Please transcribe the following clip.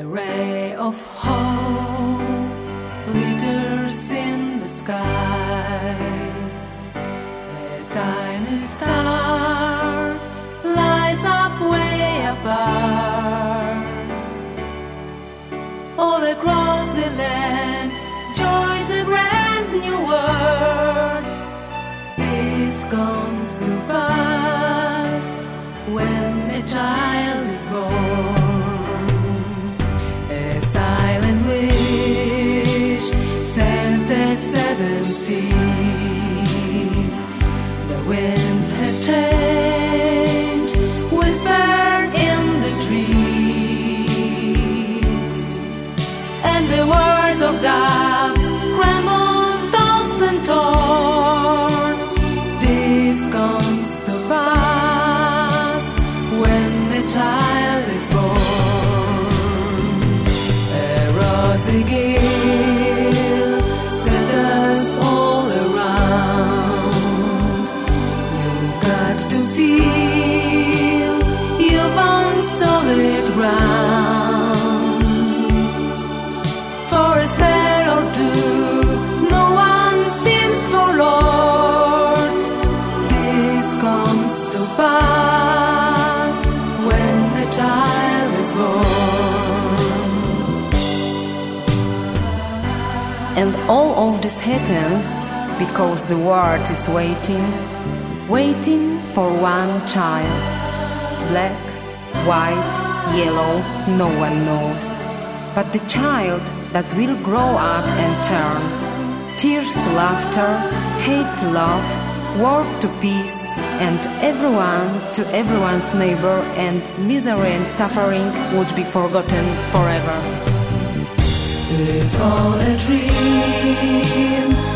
A ray of hope flitters in the sky. A tiny star lights up way apart. All across the land, joys a brand new world. This comes to pass when a child. The seven seas. The winds have changed, whispered in the trees, and the words of doves crumble, tossed and torn. This comes when the child For a spell or two, no one seems forlorn. This comes to pass when the child is born. And all of this happens because the world is waiting, waiting for one child. Black, white, yellow, no one knows. But the child that will grow up and turn. Tears to laughter, hate to love, war to peace, and everyone to everyone's neighbor, and misery and suffering would be forgotten forever. It's all a dream.